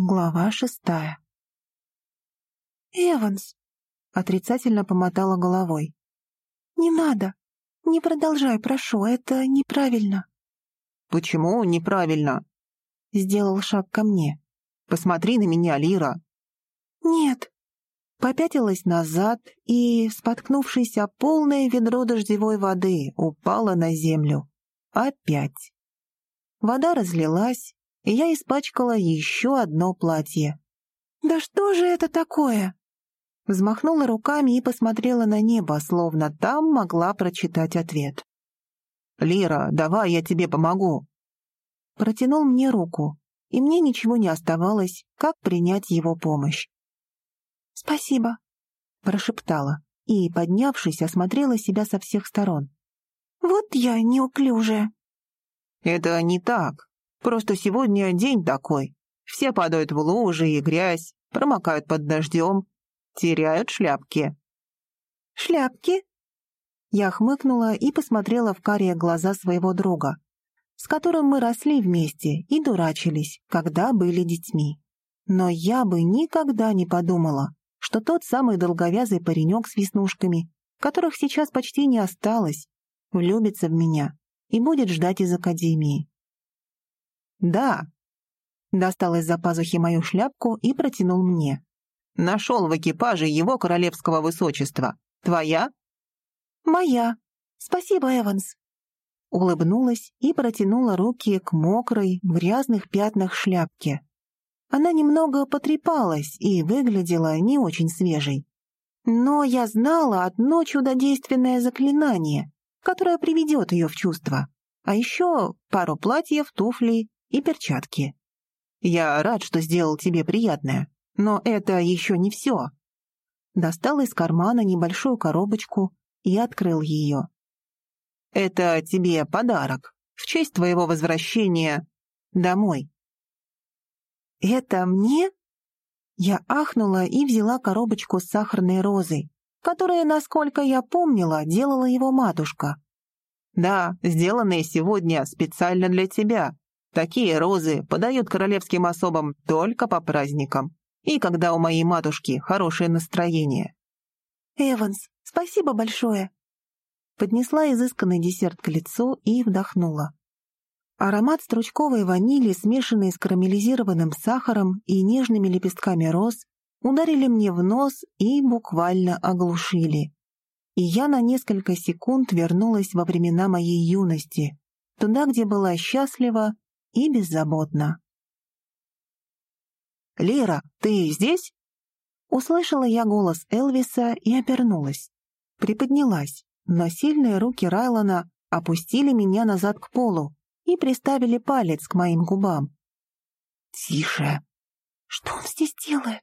Глава шестая. «Эванс!» — отрицательно помотала головой. «Не надо! Не продолжай, прошу, это неправильно!» «Почему неправильно?» — сделал шаг ко мне. «Посмотри на меня, Лира!» «Нет!» Попятилась назад и, споткнувшись о полное ведро дождевой воды, упала на землю. Опять. Вода разлилась, я испачкала еще одно платье. «Да что же это такое?» Взмахнула руками и посмотрела на небо, словно там могла прочитать ответ. «Лира, давай я тебе помогу!» Протянул мне руку, и мне ничего не оставалось, как принять его помощь. «Спасибо», — прошептала и, поднявшись, осмотрела себя со всех сторон. «Вот я неуклюжая». «Это не так. Просто сегодня день такой. Все падают в лужи и грязь, промокают под дождем, теряют шляпки». «Шляпки?» Я хмыкнула и посмотрела в карие глаза своего друга, с которым мы росли вместе и дурачились, когда были детьми. Но я бы никогда не подумала, что тот самый долговязый паренек с веснушками, которых сейчас почти не осталось, влюбится в меня и будет ждать из академии. «Да». Достал из-за пазухи мою шляпку и протянул мне. «Нашел в экипаже его королевского высочества. Твоя?» «Моя. Спасибо, Эванс». Улыбнулась и протянула руки к мокрой, в грязных пятнах шляпке. Она немного потрепалась и выглядела не очень свежей. Но я знала одно чудодейственное заклинание, которое приведет ее в чувство. А еще пару платьев, туфли и перчатки. Я рад, что сделал тебе приятное, но это еще не все. Достал из кармана небольшую коробочку и открыл ее. Это тебе подарок в честь твоего возвращения домой. Это мне? Я ахнула и взяла коробочку с сахарной розой, которая, насколько я помнила, делала его матушка. Да, сделанные сегодня специально для тебя, Такие розы подают королевским особам только по праздникам и когда у моей матушки хорошее настроение. «Эванс, спасибо большое!» Поднесла изысканный десерт к лицу и вдохнула. Аромат стручковой ванили, смешанный с карамелизированным сахаром и нежными лепестками роз, ударили мне в нос и буквально оглушили. И я на несколько секунд вернулась во времена моей юности, туда, где была счастлива и беззаботно. «Лера, ты здесь?» Услышала я голос Элвиса и обернулась. Приподнялась, но сильные руки Райлона опустили меня назад к полу и приставили палец к моим губам. «Тише!» «Что он здесь делает?»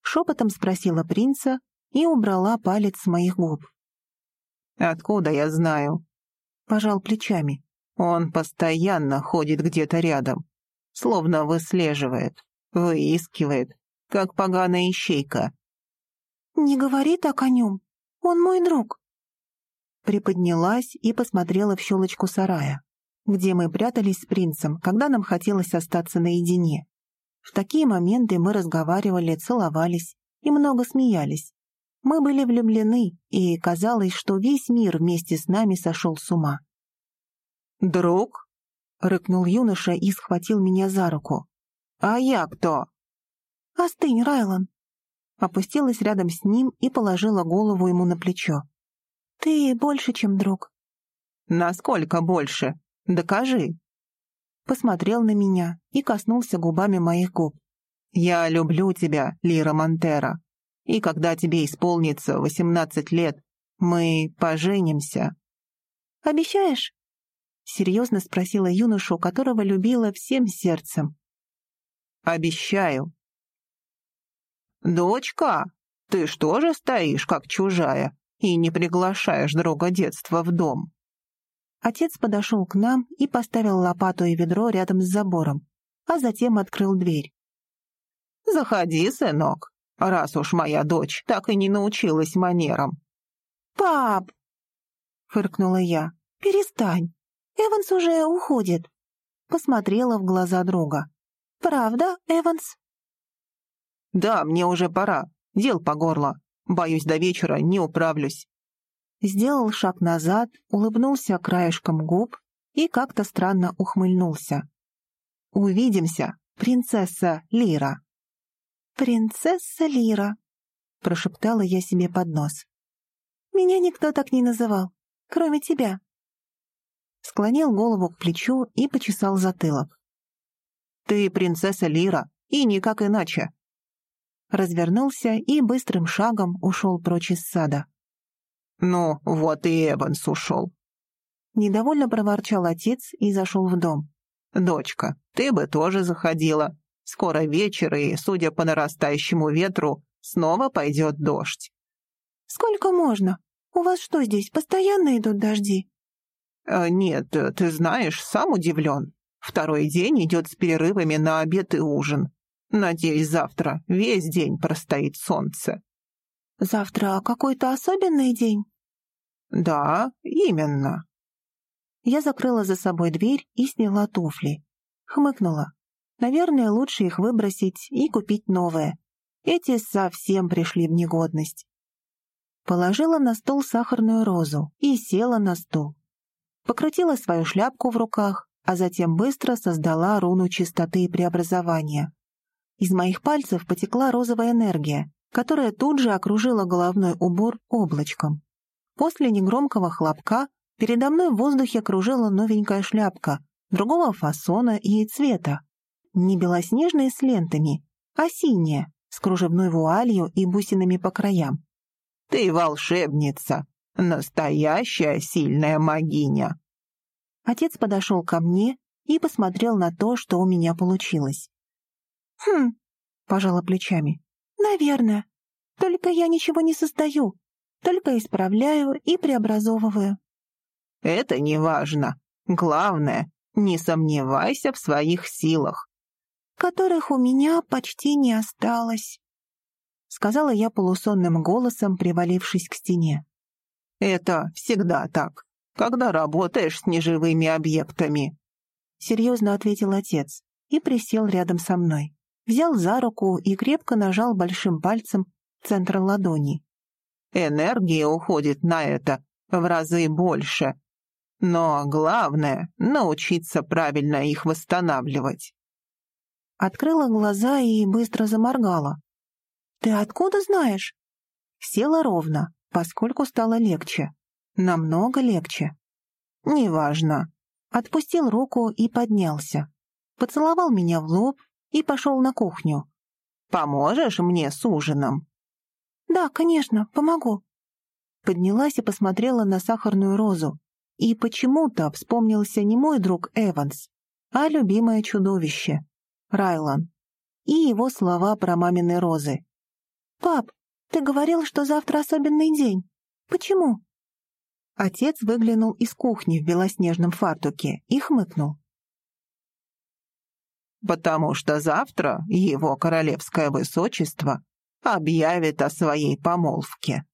Шепотом спросила принца и убрала палец с моих губ. «Откуда я знаю?» Пожал плечами. Он постоянно ходит где-то рядом, словно выслеживает, выискивает, как поганая ищейка. «Не говори так о нем, он мой друг». Приподнялась и посмотрела в щелочку сарая, где мы прятались с принцем, когда нам хотелось остаться наедине. В такие моменты мы разговаривали, целовались и много смеялись. Мы были влюблены, и казалось, что весь мир вместе с нами сошел с ума. «Друг?» — рыкнул юноша и схватил меня за руку. «А я кто?» «Остынь, Райлан!» Опустилась рядом с ним и положила голову ему на плечо. «Ты больше, чем друг». «Насколько больше? Докажи!» Посмотрел на меня и коснулся губами моих губ. «Я люблю тебя, Лира Монтера, и когда тебе исполнится восемнадцать лет, мы поженимся». «Обещаешь?» — серьезно спросила юношу, которого любила всем сердцем. «Обещаю». «Дочка, ты что же стоишь, как чужая, и не приглашаешь друга детства в дом?» Отец подошел к нам и поставил лопату и ведро рядом с забором, а затем открыл дверь. «Заходи, сынок, раз уж моя дочь так и не научилась манерам». «Пап!» — фыркнула я. «Перестань!» Эванс уже уходит». Посмотрела в глаза друга. «Правда, Эванс?» «Да, мне уже пора. Дел по горло. Боюсь, до вечера не управлюсь». Сделал шаг назад, улыбнулся краешком губ и как-то странно ухмыльнулся. «Увидимся, принцесса Лира». «Принцесса Лира», — прошептала я себе под нос. «Меня никто так не называл, кроме тебя». Склонил голову к плечу и почесал затылок. «Ты принцесса Лира, и никак иначе». Развернулся и быстрым шагом ушел прочь из сада. «Ну, вот и Эванс ушел». Недовольно проворчал отец и зашел в дом. «Дочка, ты бы тоже заходила. Скоро вечер, и, судя по нарастающему ветру, снова пойдет дождь». «Сколько можно? У вас что здесь, постоянно идут дожди?» «Э, «Нет, ты знаешь, сам удивлен. Второй день идет с перерывами на обед и ужин. Надеюсь, завтра весь день простоит солнце». «Завтра какой-то особенный день?» «Да, именно». Я закрыла за собой дверь и сняла туфли. Хмыкнула. Наверное, лучше их выбросить и купить новые. Эти совсем пришли в негодность. Положила на стол сахарную розу и села на стул. Покрутила свою шляпку в руках, а затем быстро создала руну чистоты и преобразования. Из моих пальцев потекла розовая энергия, которая тут же окружила головной убор облачком. После негромкого хлопка передо мной в воздухе кружила новенькая шляпка, другого фасона и цвета. Не белоснежная с лентами, а синяя, с кружевной вуалью и бусинами по краям. «Ты волшебница, настоящая сильная магиня!» Отец подошел ко мне и посмотрел на то, что у меня получилось. «Хм», — пожала плечами, — «наверное. Только я ничего не создаю только исправляю и преобразовываю». «Это не важно. Главное, не сомневайся в своих силах». «Которых у меня почти не осталось», — сказала я полусонным голосом, привалившись к стене. «Это всегда так, когда работаешь с неживыми объектами», — серьезно ответил отец и присел рядом со мной. Взял за руку и крепко нажал большим пальцем центр ладони. Энергии уходит на это в разы больше. Но главное — научиться правильно их восстанавливать. Открыла глаза и быстро заморгала. «Ты откуда знаешь?» Села ровно, поскольку стало легче. Намного легче. «Неважно». Отпустил руку и поднялся. Поцеловал меня в лоб и пошел на кухню. «Поможешь мне с ужином?» «Да, конечно, помогу». Поднялась и посмотрела на сахарную розу. И почему-то вспомнился не мой друг Эванс, а любимое чудовище — Райлан. И его слова про мамины розы. «Пап, ты говорил, что завтра особенный день. Почему?» Отец выглянул из кухни в белоснежном фартуке и хмыкнул. «Потому что завтра его королевское высочество объявит о своей помолвке.